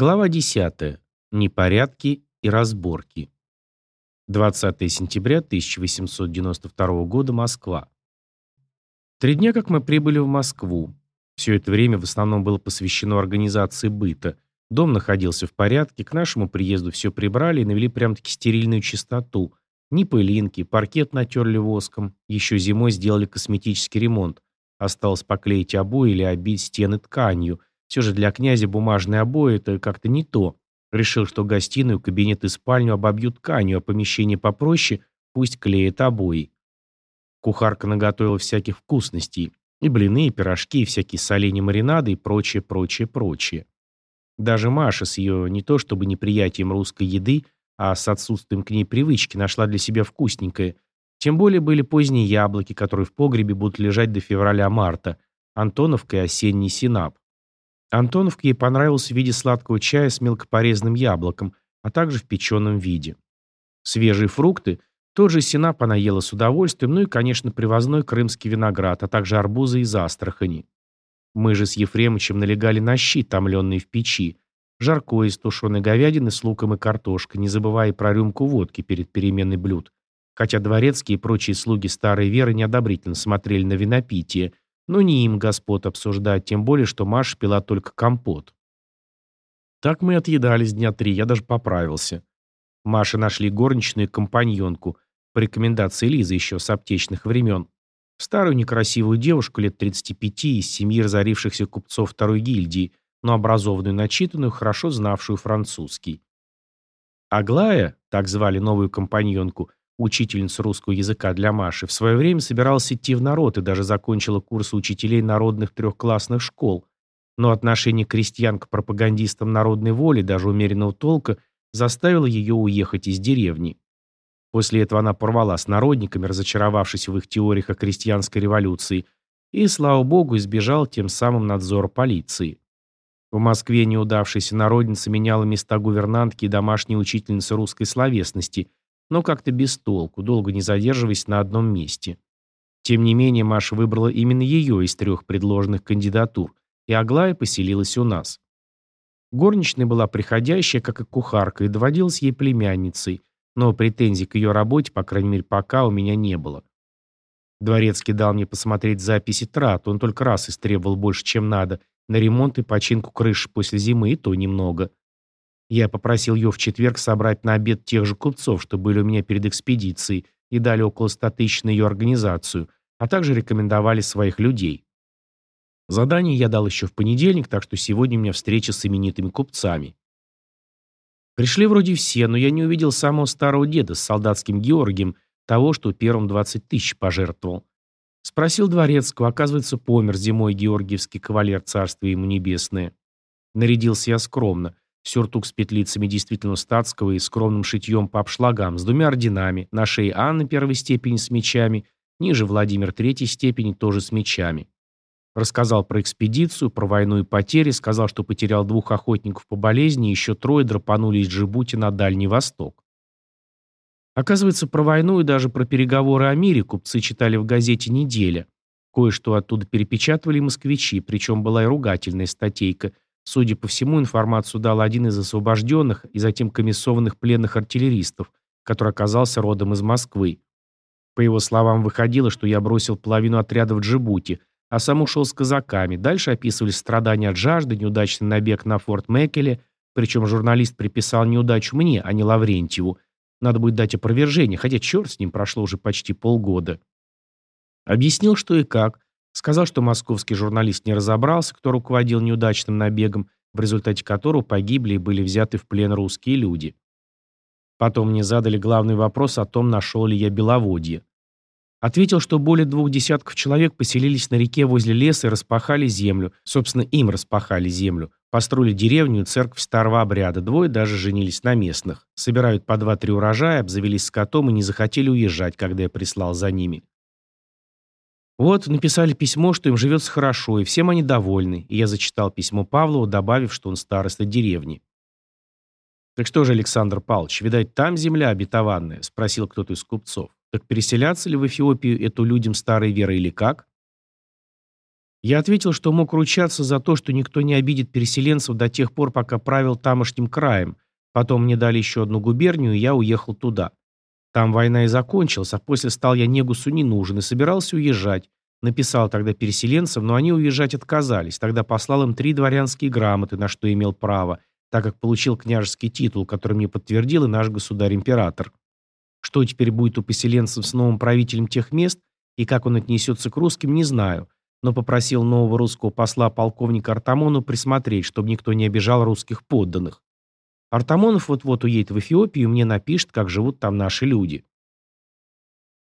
Глава 10. Непорядки и разборки. 20 сентября 1892 года. Москва. Три дня, как мы прибыли в Москву. Все это время в основном было посвящено организации быта. Дом находился в порядке, к нашему приезду все прибрали и навели прям-таки стерильную чистоту. Ни пылинки, паркет натерли воском, еще зимой сделали косметический ремонт. Осталось поклеить обои или обить стены тканью – все же для князя бумажные обои – это как-то не то. Решил, что гостиную, кабинет и спальню обобьют тканью, а помещение попроще пусть клеит обои. Кухарка наготовила всяких вкусностей. И блины, и пирожки, и всякие соленья маринады, и прочее, прочее, прочее. Даже Маша с ее не то чтобы неприятием русской еды, а с отсутствием к ней привычки нашла для себя вкусненькое. Тем более были поздние яблоки, которые в погребе будут лежать до февраля-марта, Антоновка и осенний синап. Антоновке ей понравился в виде сладкого чая с мелкопорезанным яблоком, а также в печеном виде. Свежие фрукты, тот же синап она ела с удовольствием, ну и, конечно, привозной крымский виноград, а также арбузы из Астрахани. Мы же с Ефремычем налегали на щи, томленные в печи, жаркое из тушеной говядины с луком и картошкой, не забывая и про рюмку водки перед переменной блюд. Хотя дворецкие и прочие слуги старой веры неодобрительно смотрели на винопитие – но не им господ обсуждать, тем более, что Маша пила только компот. Так мы отъедались дня три, я даже поправился. Маше нашли горничную и компаньонку, по рекомендации Лизы еще с аптечных времен. Старую некрасивую девушку лет 35 из семьи разорившихся купцов второй гильдии, но образованную, начитанную, хорошо знавшую французский. Аглая, так звали новую компаньонку, учительница русского языка для Маши, в свое время собиралась идти в народ и даже закончила курсы учителей народных трехклассных школ, но отношение крестьян к пропагандистам народной воли, даже умеренного толка, заставило ее уехать из деревни. После этого она порвала с народниками, разочаровавшись в их теориях о крестьянской революции, и, слава богу, избежал тем самым надзора полиции. В Москве неудавшаяся народница меняла места гувернантки и домашней учительницы русской словесности – но как-то без толку, долго не задерживаясь на одном месте. Тем не менее, Маша выбрала именно ее из трех предложенных кандидатур, и Аглая поселилась у нас. Горничная была приходящая, как и кухарка, и доводилась ей племянницей, но претензий к ее работе, по крайней мере, пока у меня не было. Дворецкий дал мне посмотреть записи трат, он только раз истребовал больше, чем надо, на ремонт и починку крыши после зимы, и то немного. Я попросил ее в четверг собрать на обед тех же купцов, что были у меня перед экспедицией, и дали около 100 тысяч на ее организацию, а также рекомендовали своих людей. Задание я дал еще в понедельник, так что сегодня у меня встреча с именитыми купцами. Пришли вроде все, но я не увидел самого старого деда с солдатским Георгием, того, что первым 20 тысяч пожертвовал. Спросил дворецкого, оказывается, помер зимой георгиевский кавалер царствия ему небесное. Нарядился я скромно. Сюртук с петлицами действительно статского и скромным шитьем по обшлагам, с двумя орденами, на шее Анны первой степени с мечами, ниже Владимир третьей степени тоже с мечами. Рассказал про экспедицию, про войну и потери, сказал, что потерял двух охотников по болезни и еще трое драпанули из Джибути на Дальний Восток. Оказывается, про войну и даже про переговоры о мире купцы читали в газете «Неделя». Кое-что оттуда перепечатывали москвичи, причем была и ругательная статейка – Судя по всему, информацию дал один из освобожденных и затем комиссованных пленных артиллеристов, который оказался родом из Москвы. По его словам, выходило, что я бросил половину отряда в Джибути, а сам ушел с казаками. Дальше описывались страдания от жажды, неудачный набег на форт Меккеле, причем журналист приписал неудачу мне, а не Лаврентьеву. Надо будет дать опровержение, хотя черт с ним прошло уже почти полгода. Объяснил, что и как, Сказал, что московский журналист не разобрался, кто руководил неудачным набегом, в результате которого погибли и были взяты в плен русские люди. Потом мне задали главный вопрос о том, нашел ли я беловодье. Ответил, что более двух десятков человек поселились на реке возле леса и распахали землю. Собственно, им распахали землю. Построили деревню и церковь старого обряда. Двое даже женились на местных. Собирают по два-три урожая, обзавелись скотом и не захотели уезжать, когда я прислал за ними. Вот, написали письмо, что им живется хорошо, и всем они довольны, и я зачитал письмо Павлову, добавив, что он староста деревни. «Так что же, Александр Павлович, видать, там земля обетованная?» – спросил кто-то из купцов. «Так переселяться ли в Эфиопию эту людям старой веры или как?» Я ответил, что мог ручаться за то, что никто не обидит переселенцев до тех пор, пока правил тамошним краем. Потом мне дали еще одну губернию, и я уехал туда. Там война и закончилась, а после стал я Негусу не нужен и собирался уезжать. Написал тогда переселенцам, но они уезжать отказались. Тогда послал им три дворянские грамоты, на что имел право, так как получил княжеский титул, который мне подтвердил и наш государь-император. Что теперь будет у поселенцев с новым правителем тех мест и как он отнесется к русским, не знаю, но попросил нового русского посла полковника Артамону присмотреть, чтобы никто не обижал русских подданных. Артамонов вот-вот уедет в Эфиопию и мне напишет, как живут там наши люди.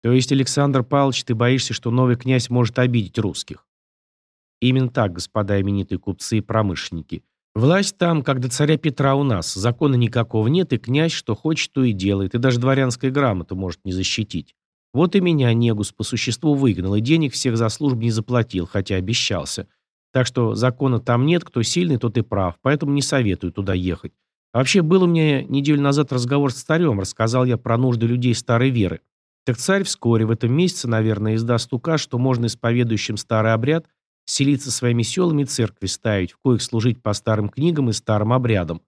То есть, Александр Павлович, ты боишься, что новый князь может обидеть русских? Именно так, господа именитые купцы и промышленники. Власть там, как до царя Петра у нас. Закона никакого нет, и князь что хочет, то и делает. И даже дворянская грамота может не защитить. Вот и меня Негус по существу выгнал, и денег всех за службу не заплатил, хотя обещался. Так что закона там нет, кто сильный, тот и прав, поэтому не советую туда ехать. Вообще, был у меня неделю назад разговор с царем, рассказал я про нужды людей старой веры. Так царь вскоре, в этом месяце, наверное, издаст указ, что можно исповедующим старый обряд селиться своими селами и церкви ставить, в коих служить по старым книгам и старым обрядам.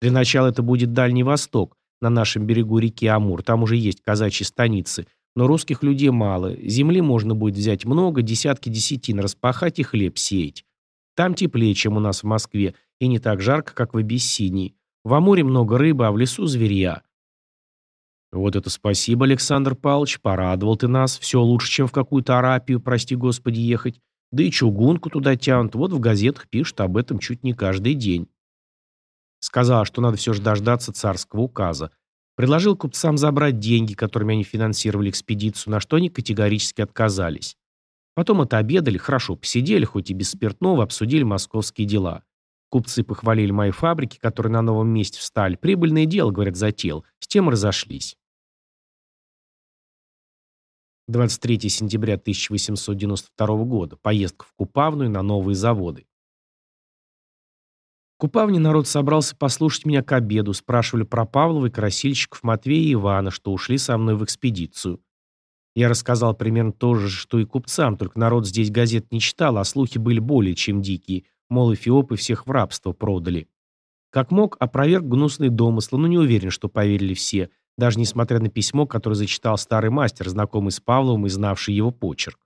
Для начала это будет Дальний Восток, на нашем берегу реки Амур, там уже есть казачьи станицы, но русских людей мало, земли можно будет взять много, десятки десятин, распахать и хлеб сеять. Там теплее, чем у нас в Москве, и не так жарко, как в Абиссинии. В Амуре много рыбы, а в лесу зверья. Вот это спасибо, Александр Павлович, порадовал ты нас. Все лучше, чем в какую-то Арапию, прости господи, ехать. Да и чугунку туда тянут. Вот в газетах пишут об этом чуть не каждый день. Сказал, что надо все же дождаться царского указа. Предложил купцам забрать деньги, которыми они финансировали экспедицию, на что они категорически отказались. Потом отобедали, хорошо посидели, хоть и без спиртного, обсудили московские дела. Купцы похвалили мои фабрики, которые на новом месте встали. Прибыльное дело, говорят, затеял. С тем разошлись. 23 сентября 1892 года. Поездка в Купавную на новые заводы. В Купавне народ собрался послушать меня к обеду, спрашивали про Павлова и красильщиков Матвея и Ивана, что ушли со мной в экспедицию. Я рассказал примерно то же, что и купцам, только народ здесь газет не читал, а слухи были более чем дикие – Мол, эфиопы всех в рабство продали. Как мог, опроверг гнусные домыслы, но не уверен, что поверили все, даже несмотря на письмо, которое зачитал старый мастер, знакомый с Павловым и знавший его почерк.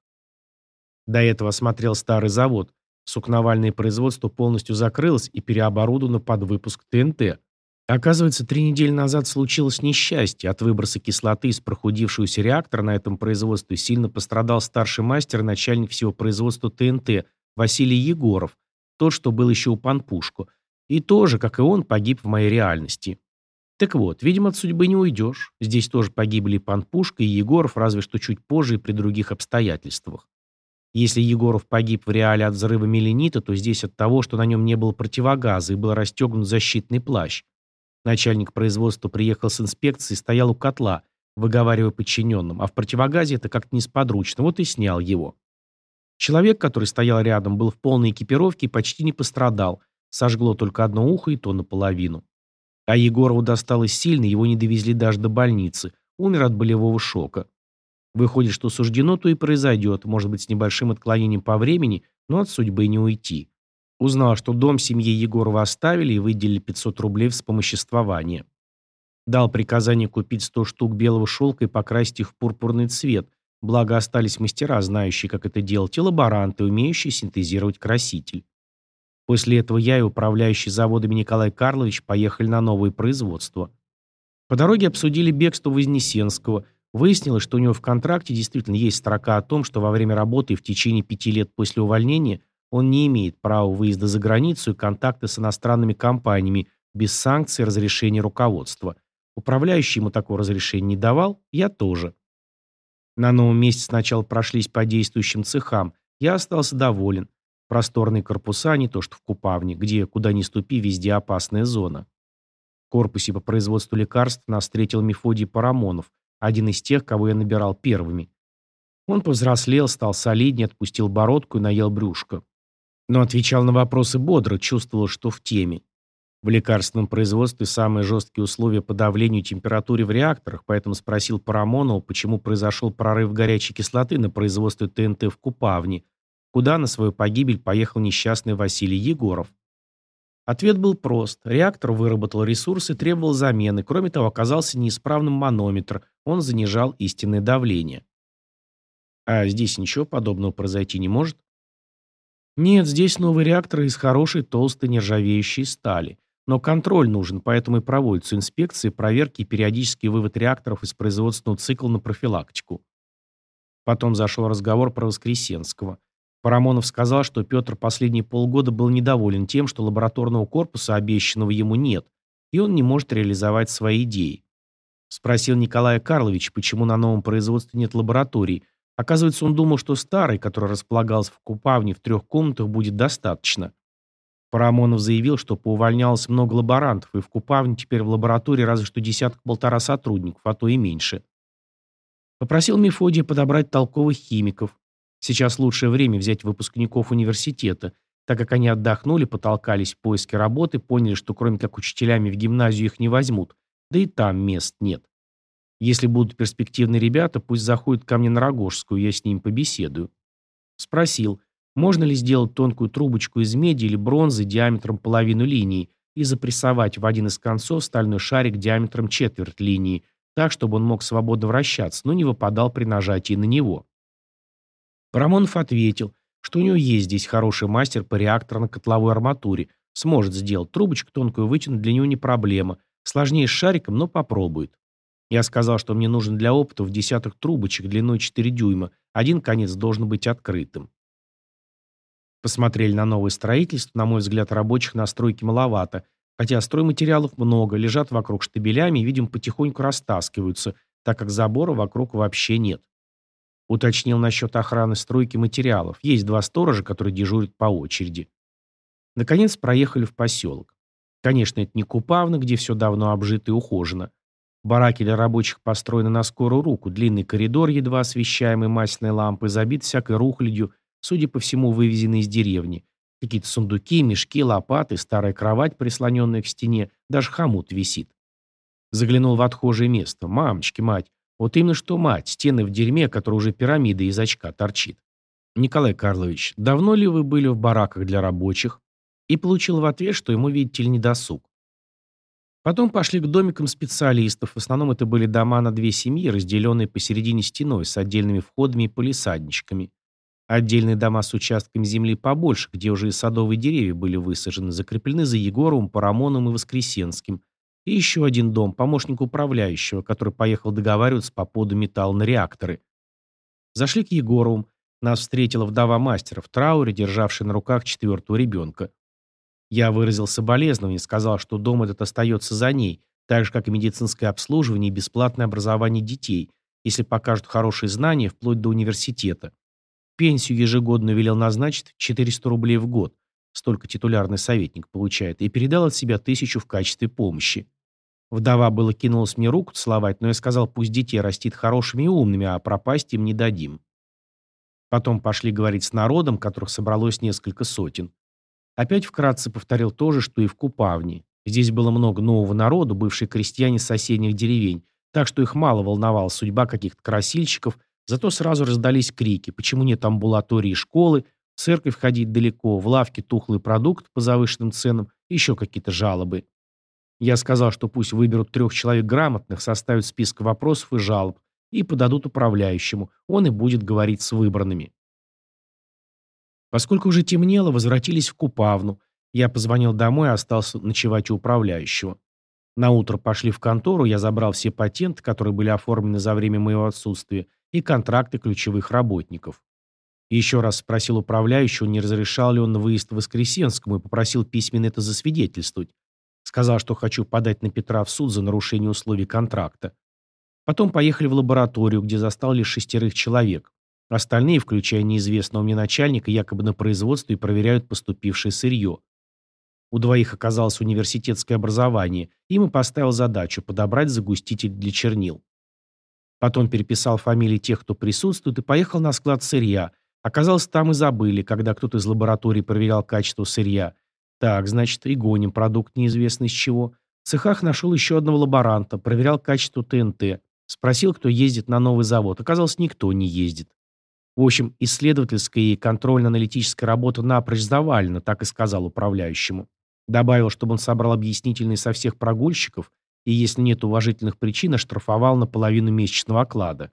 До этого осмотрел старый завод. Сукновальное производство полностью закрылось и переоборудовано под выпуск ТНТ. Оказывается, три недели назад случилось несчастье. От выброса кислоты из прохудившегося реактора на этом производстве сильно пострадал старший мастер и начальник всего производства ТНТ Василий Егоров, тот, что был еще у Панпушку, и тоже, как и он, погиб в моей реальности. Так вот, видимо, от судьбы не уйдешь. Здесь тоже погибли Панпушка и Егоров, разве что чуть позже и при других обстоятельствах. Если Егоров погиб в реале от взрыва меленита, то здесь от того, что на нем не было противогаза и был расстегнут защитный плащ. Начальник производства приехал с инспекцией и стоял у котла, выговаривая подчиненным, а в противогазе это как-то несподручно, вот и снял его. Человек, который стоял рядом, был в полной экипировке и почти не пострадал. Сожгло только одно ухо и то наполовину. А Егорову досталось сильно, его не довезли даже до больницы. Умер от болевого шока. Выходит, что суждено, то и произойдет, может быть, с небольшим отклонением по времени, но от судьбы не уйти. Узнал, что дом семье Егорова оставили и выделили 500 рублей в вспомоществование. Дал приказание купить 100 штук белого шелка и покрасить их в пурпурный цвет, Благо остались мастера, знающие, как это делать, и лаборанты, умеющие синтезировать краситель. После этого я и управляющий заводами Николай Карлович поехали на новое производство. По дороге обсудили бегство Вознесенского. Выяснилось, что у него в контракте действительно есть строка о том, что во время работы в течение пяти лет после увольнения он не имеет права выезда за границу и контакта с иностранными компаниями без санкций и разрешения руководства. Управляющий ему такого разрешения не давал, я тоже. На новом месте сначала прошлись по действующим цехам. Я остался доволен. Просторные корпуса, не то что в Купавне, где, куда ни ступи, везде опасная зона. В корпусе по производству лекарств нас встретил Мефодий Парамонов, один из тех, кого я набирал первыми. Он повзрослел, стал солиднее, отпустил бородку и наел брюшко. Но отвечал на вопросы бодро, чувствовал, что в теме. В лекарственном производстве самые жесткие условия по давлению и температуре в реакторах, поэтому спросил Парамонова, почему произошел прорыв горячей кислоты на производстве ТНТ в Купавне, куда на свою погибель поехал несчастный Василий Егоров. Ответ был прост. Реактор выработал ресурсы, требовал замены. Кроме того, оказался неисправным манометр. Он занижал истинное давление. А здесь ничего подобного произойти не может? Нет, здесь новый реактор из хорошей толстой нержавеющей стали. Но контроль нужен, поэтому и проводятся инспекции, проверки и периодический вывод реакторов из производственного цикла на профилактику. Потом зашел разговор про Воскресенского. Парамонов сказал, что Петр последние полгода был недоволен тем, что лабораторного корпуса, обещанного ему, нет, и он не может реализовать свои идеи. Спросил Николая Карлович, почему на новом производстве нет лабораторий. Оказывается, он думал, что старый, который располагался в Купавне в трех комнатах, будет достаточно. Парамонов заявил, что поувольнялось много лаборантов, и в Купавне теперь в лаборатории разве что десяток-полтора сотрудников, а то и меньше. Попросил Мефодия подобрать толковых химиков. Сейчас лучшее время взять выпускников университета, так как они отдохнули, потолкались в поиске работы, поняли, что кроме как учителями в гимназию их не возьмут, да и там мест нет. Если будут перспективные ребята, пусть заходят ко мне на Рогожскую, я с ним побеседую. Спросил, можно ли сделать тонкую трубочку из меди или бронзы диаметром половину линии и запрессовать в один из концов стальной шарик диаметром четверть линии, так, чтобы он мог свободно вращаться, но не выпадал при нажатии на него. Парамонов ответил, что у него есть здесь хороший мастер по реакторно-котловой арматуре, сможет сделать трубочку тонкую вытянуть для него не проблема, сложнее с шариком, но попробует. Я сказал, что мне нужен для опыта в десяток трубочек длиной 4 дюйма, один конец должен быть открытым. Посмотрели на новое строительство, на мой взгляд, рабочих на стройке маловато, хотя стройматериалов много, лежат вокруг штабелями и, видимо, потихоньку растаскиваются, так как забора вокруг вообще нет. Уточнил насчет охраны стройки материалов. Есть два сторожа, которые дежурят по очереди. Наконец проехали в поселок. Конечно, это не Купавна, где все давно обжито и ухожено. Бараки для рабочих построены на скорую руку, длинный коридор, едва освещаемый масляной лампой, забит всякой рухлядью, судя по всему, вывезенной из деревни. Какие-то сундуки, мешки, лопаты, старая кровать, прислоненная к стене, даже хомут висит. Заглянул в отхожее место. Мамочки, мать, вот именно что мать, стены в дерьме, которая уже пирамида из очка торчит. Николай Карлович, давно ли вы были в бараках для рабочих? И получил в ответ, что ему, видите ли, не досуг. Потом пошли к домикам специалистов. В основном это были дома на две семьи, разделенные посередине стеной, с отдельными входами и полисадничками. Отдельные дома с участками земли побольше, где уже и садовые деревья были высажены, закреплены за Егоровым, Парамоном и Воскресенским, и еще один дом, помощник управляющего, который поехал договариваться по поду металла на реакторы. Зашли к Егоровым. Нас встретила вдова мастера в трауре, державшая на руках четвертого ребенка. Я выразил соболезнование, сказал, что дом этот остается за ней, так же, как и медицинское обслуживание и бесплатное образование детей, если покажут хорошие знания, вплоть до университета. Пенсию ежегодно велел назначить 400 рублей в год, столько титулярный советник получает, и передал от себя тысячу в качестве помощи. Вдова было кинулась мне руку целовать, но я сказал, пусть детей растит хорошими и умными, а пропасть им не дадим. Потом пошли говорить с народом, которых собралось несколько сотен. Опять вкратце повторил то же, что и в Купавне. Здесь было много нового народу, бывшие крестьяне соседних деревень, так что их мало волновала судьба каких-то красильщиков, зато сразу раздались крики, почему нет амбулатории и школы, в церковь ходить далеко, в лавке тухлый продукт по завышенным ценам еще какие-то жалобы. Я сказал, что пусть выберут трех человек грамотных, составят список вопросов и жалоб и подадут управляющему. Он и будет говорить с выбранными. Поскольку уже темнело, возвратились в Купавну. Я позвонил домой и остался ночевать у управляющего. На утро пошли в контору, я забрал все патенты, которые были оформлены за время моего отсутствия, и контракты ключевых работников. Еще раз спросил управляющего, не разрешал ли он выезд в Воскресенскому, и попросил письменно это засвидетельствовать. Сказал, что хочу подать на Петра в суд за нарушение условий контракта. Потом поехали в лабораторию, где застал лишь шестерых человек. Остальные, включая неизвестного мне начальника, якобы на производстве проверяют поступившее сырье. У двоих оказалось университетское образование, им и поставил задачу подобрать загуститель для чернил. Потом переписал фамилии тех, кто присутствует, и поехал на склад сырья. Оказалось, там и забыли, когда кто-то из лаборатории проверял качество сырья. Так, значит, и гоним продукт неизвестно из чего. В цехах нашел еще одного лаборанта, проверял качество ТНТ. Спросил, кто ездит на новый завод. Оказалось, никто не ездит. В общем, исследовательская и контрольно-аналитическая работа напрочь завалена, так и сказал управляющему. Добавил, чтобы он собрал объяснительные со всех прогульщиков и, если нет уважительных причин, оштрафовал на половину месячного оклада.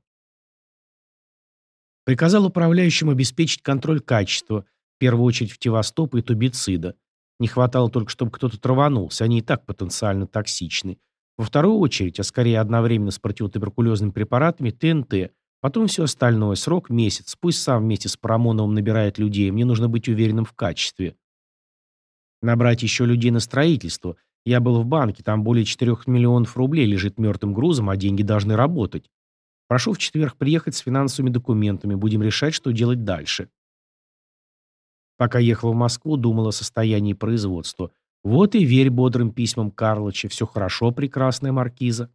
Приказал управляющему обеспечить контроль качества, в первую очередь фтивостопа и тубицида. Не хватало только, чтобы кто-то траванулся, они и так потенциально токсичны. Во вторую очередь, а скорее одновременно с противотуберкулезными препаратами, ТНТ, потом все остальное, срок месяц, пусть сам вместе с Парамоновым набирает людей, мне нужно быть уверенным в качестве. Набрать еще людей на строительство. Я был в банке, там более 4 миллионов рублей лежит мертвым грузом, а деньги должны работать. Прошу в четверг приехать с финансовыми документами, будем решать, что делать дальше. Пока ехал в Москву, думал о состоянии производства. Вот и верь бодрым письмам Карлыча. Все хорошо, прекрасная маркиза.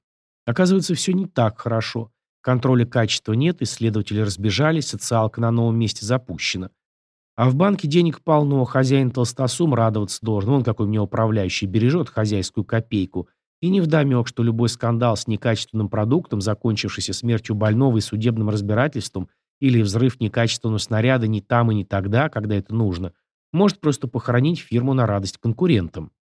Оказывается, все не так хорошо. Контроля качества нет, исследователи разбежались, социалка на новом месте запущена. А в банке денег полно, хозяин толстосум радоваться должен. Вон какой мне управляющий бережет хозяйскую копейку. И не вдомек, что любой скандал с некачественным продуктом, закончившийся смертью больного и судебным разбирательством, или взрыв некачественного снаряда не там и не тогда, когда это нужно, может просто похоронить фирму на радость конкурентам.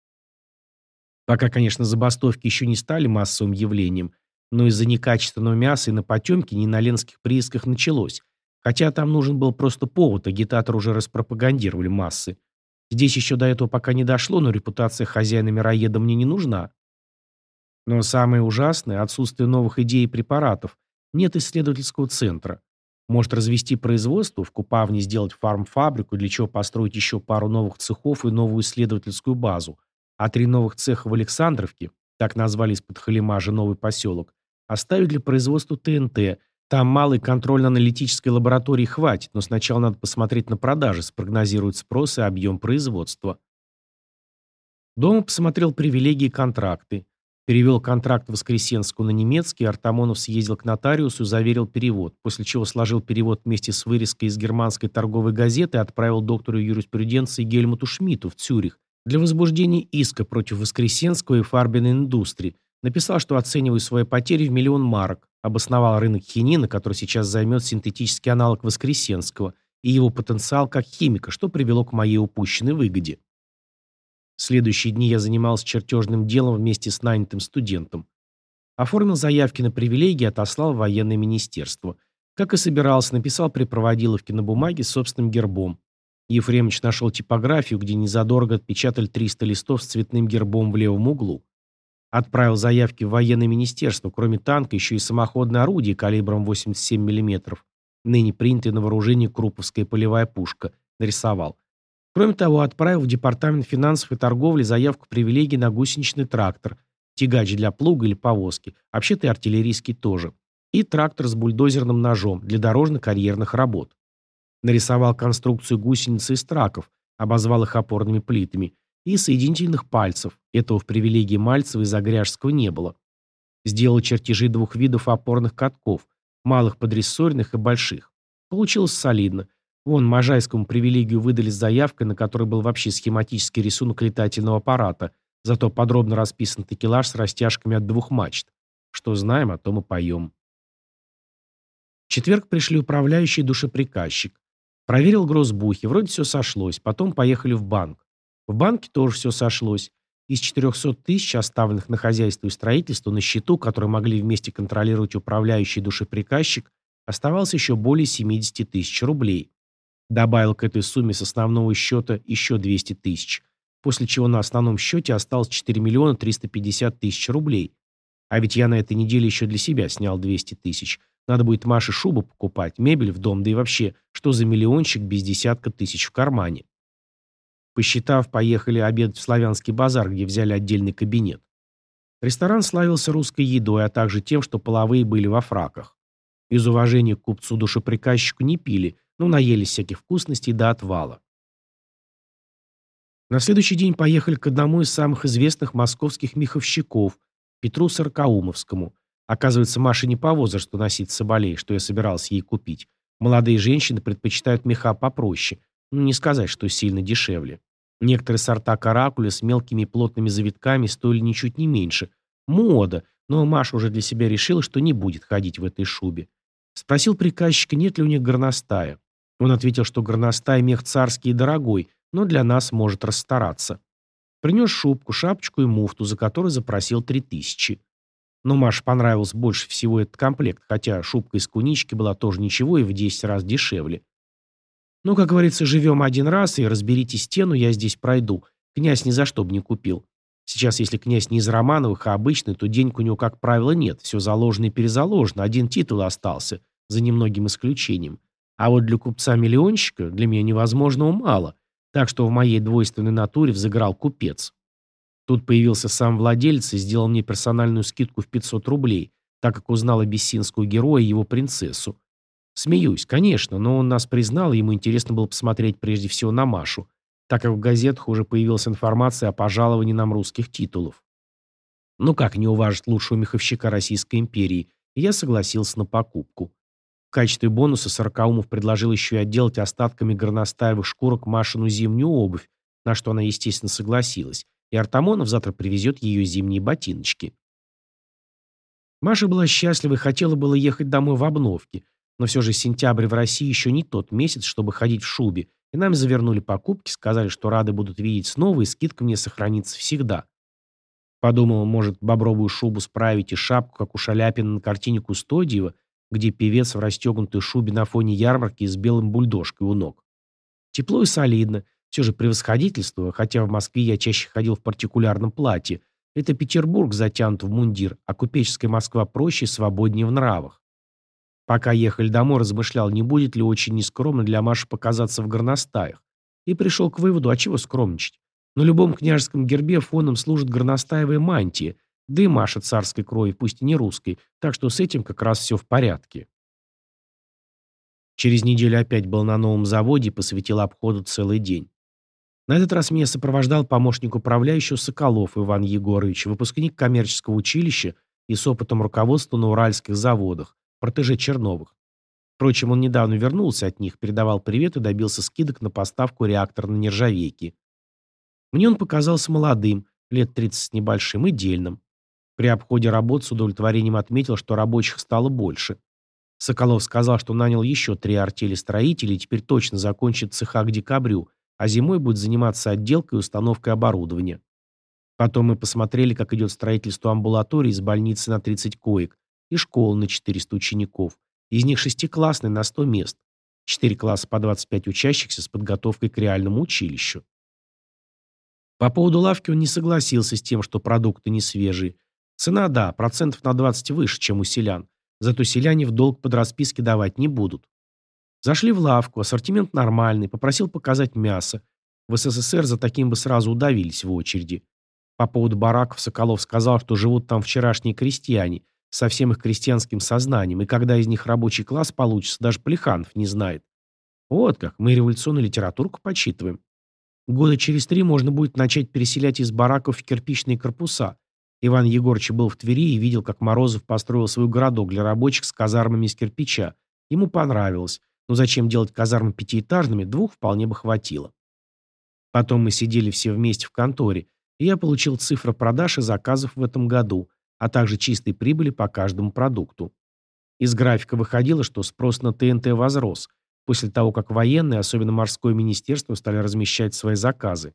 Пока, конечно, забастовки еще не стали массовым явлением, но из-за некачественного мяса и на потемке не на ленских приисках началось, хотя там нужен был просто повод, агитаторы уже распропагандировали массы. Здесь еще до этого пока не дошло, но репутация хозяина-мироеда мне не нужна. Но самое ужасное – отсутствие новых идей и препаратов. Нет исследовательского центра. Может развести производство, в Купавне сделать фармфабрику, для чего построить еще пару новых цехов и новую исследовательскую базу. А три новых цеха в Александровке, так назвали из-под Халимажа новый поселок, оставить для производства ТНТ. Там малой контрольно-аналитической лаборатории хватит, но сначала надо посмотреть на продажи, спрогнозировать спрос и объем производства. Дома посмотрел привилегии и контракты. Перевел контракт Воскресенскую на немецкий, Артамонов съездил к нотариусу заверил перевод, после чего сложил перевод вместе с вырезкой из германской торговой газеты и отправил доктору юриспруденции Гельмуту Шмидту в Цюрих для возбуждения иска против Воскресенского и Фарбин Индустри. Написал, что оцениваю свои потери в миллион марок, обосновал рынок хинина, который сейчас займет синтетический аналог Воскресенского, и его потенциал как химика, что привело к моей упущенной выгоде. Следующие дни я занимался чертежным делом вместе с нанятым студентом. Оформил заявки на привилегии и отослал в военное министерство. Как и собирался, написал припроводиловки на бумаге с собственным гербом. Ефремович нашел типографию, где незадорого отпечатали 300 листов с цветным гербом в левом углу. Отправил заявки в военное министерство, кроме танка, еще и самоходное орудие калибром 87 мм, ныне принятое на вооружение Круповская полевая пушка, нарисовал. Кроме того, отправил в Департамент финансов и торговли заявку привилегий на гусеничный трактор, тягач для плуга или повозки, вообще-то и артиллерийский тоже, и трактор с бульдозерным ножом для дорожно-карьерных работ. Нарисовал конструкцию гусеницы из траков, обозвал их опорными плитами, и соединительных пальцев, этого в привилегии Мальцева и Загряжского не было. Сделал чертежи двух видов опорных катков, малых подрессоренных и больших. Получилось солидно, Вон, Можайскому привилегию выдали с заявкой, на которой был вообще схематический рисунок летательного аппарата, зато подробно расписан такелаж с растяжками от двух мачт. Что знаем, о том и поем. В четверг пришли управляющий душеприказчик. Проверил грозбухи, вроде все сошлось, потом поехали в банк. В банке тоже все сошлось. Из 400 тысяч, оставленных на хозяйство и строительство, на счету, которые могли вместе контролировать управляющий душеприказчик, оставалось еще более 70 тысяч рублей. Добавил к этой сумме с основного счета еще 200 тысяч, после чего на основном счете осталось 4 миллиона 350 тысяч рублей. А ведь я на этой неделе еще для себя снял 200 тысяч. Надо будет Маше шубу покупать, мебель в дом, да и вообще, что за миллиончик без десятка тысяч в кармане. Посчитав, поехали обедать в Славянский базар, где взяли отдельный кабинет. Ресторан славился русской едой, а также тем, что половые были во фраках. Из уважения к купцу-душеприказчику не пили, ну, наелись всяких вкусностей до отвала. На следующий день поехали к одному из самых известных московских меховщиков, Петру Саркаумовскому. Оказывается, Маше не по возрасту носить соболей, что я собирался ей купить. Молодые женщины предпочитают меха попроще. Ну, не сказать, что сильно дешевле. Некоторые сорта каракуля с мелкими плотными завитками стоили ничуть не меньше. Мода, но Маша уже для себя решила, что не будет ходить в этой шубе. Спросил приказчика, нет ли у них горностая. Он ответил, что горностай мех царский и дорогой, но для нас может расстараться. Принес шубку, шапочку и муфту, за которую запросил три тысячи. Но Маше понравился больше всего этот комплект, хотя шубка из кунички была тоже ничего и в 10 раз дешевле. Ну, как говорится, живем один раз, и разберите стену, я здесь пройду. Князь ни за что бы не купил. Сейчас, если князь не из Романовых, а обычный, то денег у него, как правило, нет. Все заложено и перезаложено. Один титул остался, за немногим исключением. А вот для купца-миллионщика для меня невозможного мало. Так что в моей двойственной натуре взыграл купец. Тут появился сам владелец и сделал мне персональную скидку в 500 рублей, так как узнал абиссинскую героя и его принцессу. Смеюсь, конечно, но он нас признал, и ему интересно было посмотреть прежде всего на Машу, так как в газетах уже появилась информация о пожаловании нам русских титулов. Ну как не уважить лучшего меховщика Российской империи, и я согласился на покупку. В качестве бонуса Сорокаумов предложил еще и отделать остатками горностаевых шкурок Машину зимнюю обувь, на что она, естественно, согласилась, и Артамонов завтра привезет ее зимние ботиночки. Маша была счастлива и хотела было ехать домой в обновке, но все же сентябрь в России еще не тот месяц, чтобы ходить в шубе, и нам завернули покупки, сказали, что рады будут видеть снова, и скидка мне сохранится всегда. Подумал, может, бобровую шубу справить и шапку, как у Шаляпина на картине Кустодиева, где певец в расстегнутой шубе на фоне ярмарки с белым бульдожкой у ног. Тепло и солидно, все же превосходительство, хотя в Москве я чаще ходил в партикулярном платье. Это Петербург затянут в мундир, а купеческая Москва проще и свободнее в нравах. Пока ехали домой, размышлял, не будет ли очень нескромно для Маши показаться в горностаях. И пришел к выводу, а чего скромничать. На любом княжеском гербе фоном служит горностаевая мантия, да и Маша царской крови, пусть и не русской, так что с этим как раз все в порядке. Через неделю опять был на новом заводе и посвятил обходу целый день. На этот раз меня сопровождал помощник управляющего Соколов Иван Егорович, выпускник коммерческого училища и с опытом руководства на уральских заводах, протеже Черновых. Впрочем, он недавно вернулся от них, передавал привет и добился скидок на поставку реакторной нержавейки. Мне он показался молодым, лет 30 с небольшим, и дельным. При обходе работ с удовлетворением отметил, что рабочих стало больше. Соколов сказал, что нанял еще три артели строителей и теперь точно закончит цеха к декабрю – а зимой будет заниматься отделкой и установкой оборудования. Потом мы посмотрели, как идет строительство амбулатории с больницы на 30 коек и школы на 400 учеников. Из них шестиклассный на 100 мест. Четыре класса по 25 учащихся с подготовкой к реальному училищу. По поводу лавки он не согласился с тем, что продукты не свежие. Цена, да, процентов на 20 выше, чем у селян. Зато селяне в долг под расписки давать не будут. Зашли в лавку, ассортимент нормальный, попросил показать мясо. В СССР за таким бы сразу удавились в очереди. По поводу бараков Соколов сказал, что живут там вчерашние крестьяне, со всем их крестьянским сознанием, и когда из них рабочий класс получится, даже Плеханов не знает. Вот как, мы революционную литературку почитываем. Года через три можно будет начать переселять из бараков в кирпичные корпуса. Иван Егорович был в Твери и видел, как Морозов построил свой городок для рабочих с казармами из кирпича. Ему понравилось. Но зачем делать казармы пятиэтажными, двух вполне бы хватило. Потом мы сидели все вместе в конторе, и я получил цифры продаж и заказов в этом году, а также чистой прибыли по каждому продукту. Из графика выходило, что спрос на ТНТ возрос, после того, как военные, особенно морское министерство, стали размещать свои заказы.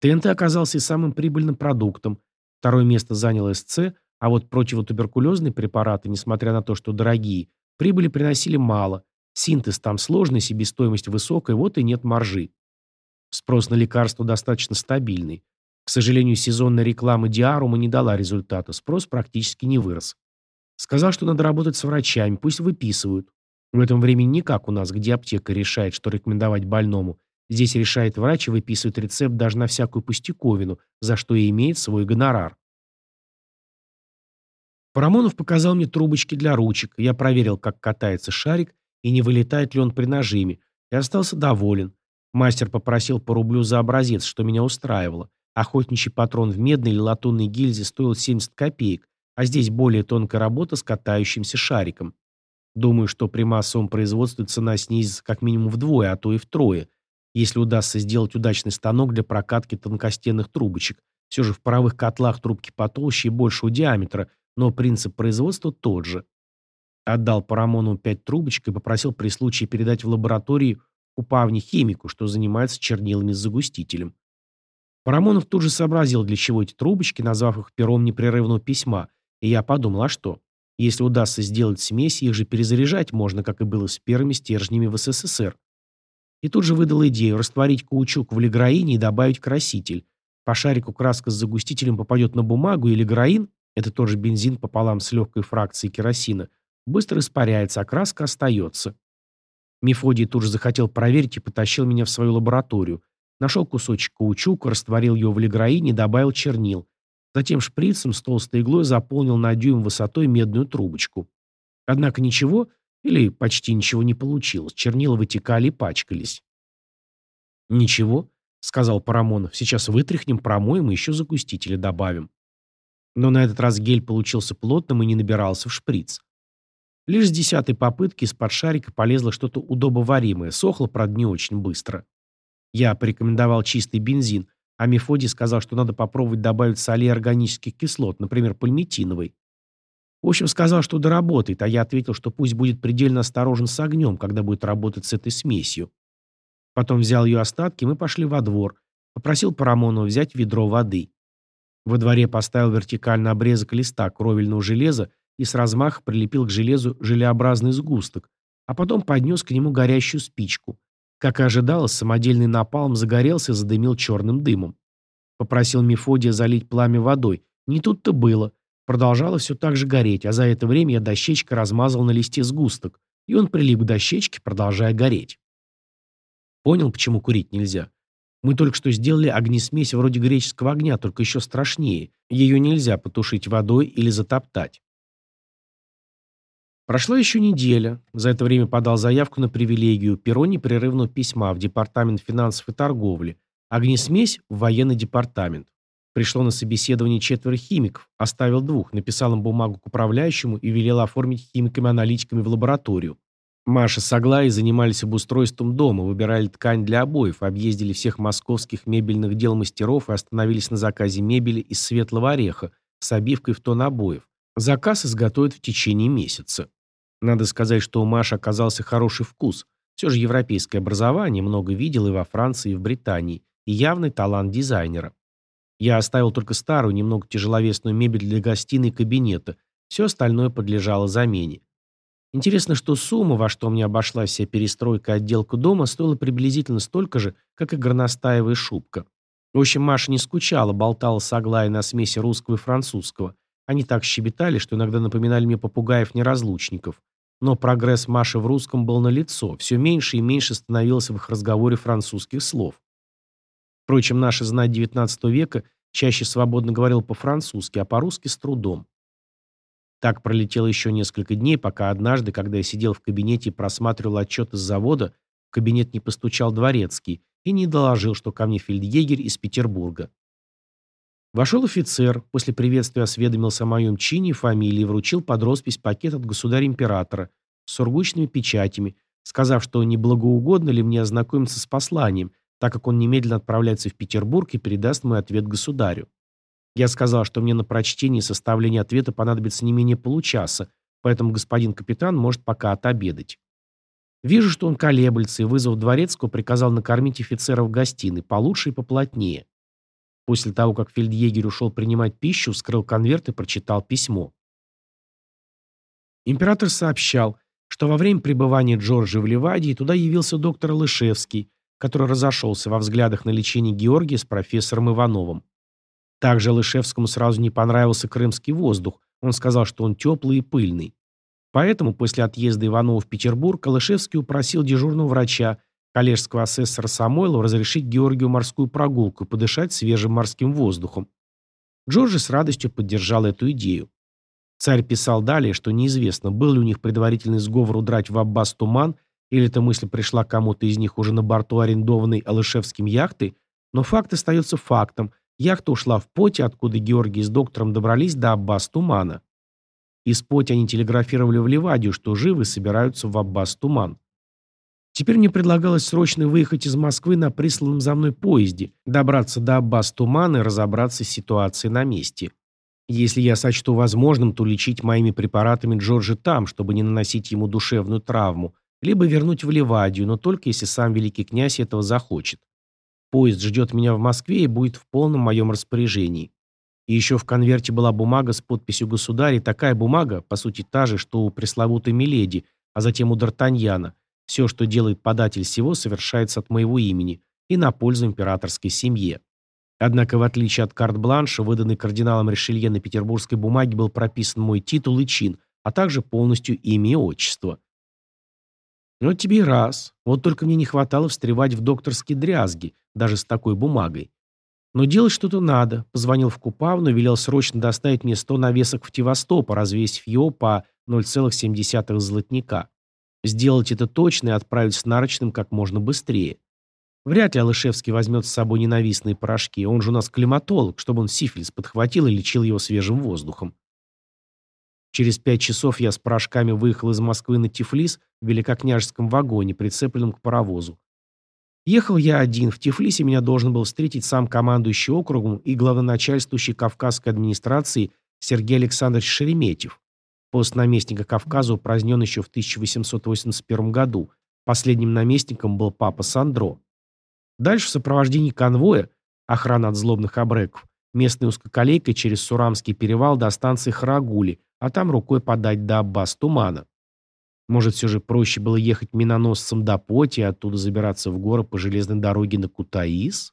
ТНТ оказался и самым прибыльным продуктом. Второе место занял СЦ, а вот противотуберкулезные препараты, несмотря на то, что дорогие, прибыли приносили мало, Синтез там сложный, себестоимость высокая, вот и нет маржи. Спрос на лекарства достаточно стабильный. К сожалению, сезонная реклама Диарума не дала результата, спрос практически не вырос. Сказал, что надо работать с врачами, пусть выписывают. В этом времени не как у нас, где аптека решает, что рекомендовать больному. Здесь решает врач и выписывает рецепт даже на всякую пустяковину, за что и имеет свой гонорар. Парамонов показал мне трубочки для ручек. Я проверил, как катается шарик, и не вылетает ли он при нажиме, и остался доволен. Мастер попросил по рублю за образец, что меня устраивало. Охотничий патрон в медной или латунной гильзе стоил 70 копеек, а здесь более тонкая работа с катающимся шариком. Думаю, что при массовом производстве цена снизится как минимум вдвое, а то и втрое, если удастся сделать удачный станок для прокатки тонкостенных трубочек. Все же в паровых котлах трубки потолще и большего диаметра, но принцип производства тот же. Отдал Парамону пять трубочек и попросил при случае передать в лаборатории Купавне химику, что занимается чернилами с загустителем. Парамонов тут же сообразил, для чего эти трубочки, назвав их пером непрерывного письма, и я подумал, а что? Если удастся сделать смесь, их же перезаряжать можно, как и было с первыми стержнями в СССР. И тут же выдал идею растворить каучук в лиграине и добавить краситель. По шарику краска с загустителем попадет на бумагу, и лиграин, это тот же бензин пополам с легкой фракцией керосина, быстро испаряется, а краска остается. Мефодий тут же захотел проверить и потащил меня в свою лабораторию. Нашел кусочек каучука, растворил его в лиграине и добавил чернил. Затем шприцем с толстой иглой заполнил на дюйм высотой медную трубочку. Однако ничего, или почти ничего не получилось. Чернила вытекали и пачкались. «Ничего», — сказал Парамонов, — «сейчас вытряхнем, промоем и еще загустителя добавим». Но на этот раз гель получился плотным и не набирался в шприц. Лишь с десятой попытки из-под шарика полезло что-то удобоваримое, сохло, правда, не очень быстро. Я порекомендовал чистый бензин, а Мефодий сказал, что надо попробовать добавить солей органических кислот, например, пальмитиновой. В общем, сказал, что доработает, а я ответил, что пусть будет предельно осторожен с огнем, когда будет работать с этой смесью. Потом взял ее остатки, мы пошли во двор. Попросил Парамонова взять ведро воды. Во дворе поставил вертикально обрезок листа кровельного железа и с размаха прилепил к железу желеобразный сгусток, а потом поднес к нему горящую спичку. Как и ожидалось, самодельный напалм загорелся и задымил черным дымом. Попросил Мефодия залить пламя водой. Не тут-то было. Продолжало все так же гореть, а за это время я дощечкой размазал на листе сгусток, и он прилип к дощечке, продолжая гореть. Понял, почему курить нельзя? Мы только что сделали огнесмесь вроде греческого огня, только еще страшнее. Ее нельзя потушить водой или затоптать. Прошла еще неделя. За это время подал заявку на привилегию перо непрерывного письма в Департамент финансов и торговли, огнесмесь в военный департамент. Пришло на собеседование четверо химиков, оставил двух, написал им бумагу к управляющему и велел оформить химиками-аналитиками в лабораторию. Маша с Аглаей занимались обустройством дома, выбирали ткань для обоев, объездили всех московских мебельных дел мастеров и остановились на заказе мебели из светлого ореха с обивкой в тон обоев. Заказ изготовят в течение месяца. Надо сказать, что у Маши оказался хороший вкус. Все же европейское образование, много видел и во Франции, и в Британии, и явный талант дизайнера. Я оставил только старую, немного тяжеловесную мебель для гостиной и кабинета. Все остальное подлежало замене. Интересно, что сумма, во что мне обошлась вся перестройка и отделка дома, стоила приблизительно столько же, как и горностаевая шубка. В общем, Маша не скучала, болтала с Аглаей на смеси русского и французского. Они так щебетали, что иногда напоминали мне попугаев-неразлучников. Но прогресс Маши в русском был налицо, все меньше и меньше становилось в их разговоре французских слов. Впрочем, наша знать XIX века чаще свободно говорил по-французски, а по-русски с трудом. Так пролетело еще несколько дней, пока однажды, когда я сидел в кабинете и просматривал отчет из завода, в кабинет не постучал дворецкий и не доложил, что ко мне фельдъегерь из Петербурга. Вошел офицер, после приветствия осведомился о моем чине и фамилии и вручил под роспись пакет от государя-императора с сургучными печатями, сказав, что не благоугодно ли мне ознакомиться с посланием, так как он немедленно отправляется в Петербург и передаст мой ответ государю. Я сказал, что мне на прочтение и составление ответа понадобится не менее получаса, поэтому господин капитан может пока отобедать. Вижу, что он колеблется, и, вызвав дворецкого, приказал накормить офицера в гостиной, получше и поплотнее. После того, как фельдъегерь ушел принимать пищу, вскрыл конверт и прочитал письмо. Император сообщал, что во время пребывания Джорджа в Ливадии туда явился доктор Лышевский, который разошелся во взглядах на лечение Георгия с профессором Ивановым. Также Лышевскому сразу не понравился крымский воздух, он сказал, что он теплый и пыльный. Поэтому после отъезда Иванова в Петербург Лышевский упросил дежурного врача коллежского асессора Самойлова разрешить Георгию морскую прогулку и подышать свежим морским воздухом. Джорджи с радостью поддержал эту идею. Царь писал далее, что неизвестно, был ли у них предварительный сговор удрать в Аббас Туман, или эта мысль пришла кому-то из них уже на борту арендованной Алышевским яхты, но факт остается фактом. Яхта ушла в поте, откуда Георгий с доктором добрались до Аббас Тумана. Из поти они телеграфировали в Ливадию, что живы собираются в Аббас Туман. Теперь мне предлагалось срочно выехать из Москвы на присланном за мной поезде, добраться до Аббас-Тумана и разобраться с ситуацией на месте. Если я сочту возможным, то лечить моими препаратами Джорджа там, чтобы не наносить ему душевную травму, либо вернуть в Ливадию, но только если сам великий князь этого захочет. Поезд ждет меня в Москве и будет в полном моем распоряжении. И еще в конверте была бумага с подписью государя, такая бумага, по сути та же, что у пресловутой Миледи, а затем у Д'Артаньяна. Все, что делает податель всего, совершается от моего имени и на пользу императорской семье. Однако, в отличие от карт-бланша, выданный кардиналом Ришелье на петербургской бумаге был прописан мой титул и чин, а также полностью имя и отчество. Вот тебе и раз. Вот только мне не хватало встревать в докторские дрязги, даже с такой бумагой. Но делать что-то надо. Позвонил в Купавну, велел срочно доставить мне 100 навесок в Тивастопа, развесив его по 0,7 золотника. Сделать это точно и отправить с нарочным как можно быстрее. Вряд ли Алышевский возьмет с собой ненавистные порошки, он же у нас климатолог, чтобы он сифилис подхватил и лечил его свежим воздухом. Через пять часов я с порошками выехал из Москвы на Тифлис в великокняжеском вагоне, прицепленном к паровозу. Ехал я один, в Тифлисе меня должен был встретить сам командующий округом и главноначальствующий Кавказской администрации Сергей Александрович Шереметьев. Пост наместника Кавказа упразднен еще в 1881 году. Последним наместником был папа Сандро. Дальше в сопровождении конвоя, охрана от злобных обреков, местной узкоколейкой через Сурамский перевал до станции Харагули, а там рукой подать до Аббас-Тумана. Может, все же проще было ехать миноносцем до Поти и оттуда забираться в горы по железной дороге на Кутаис?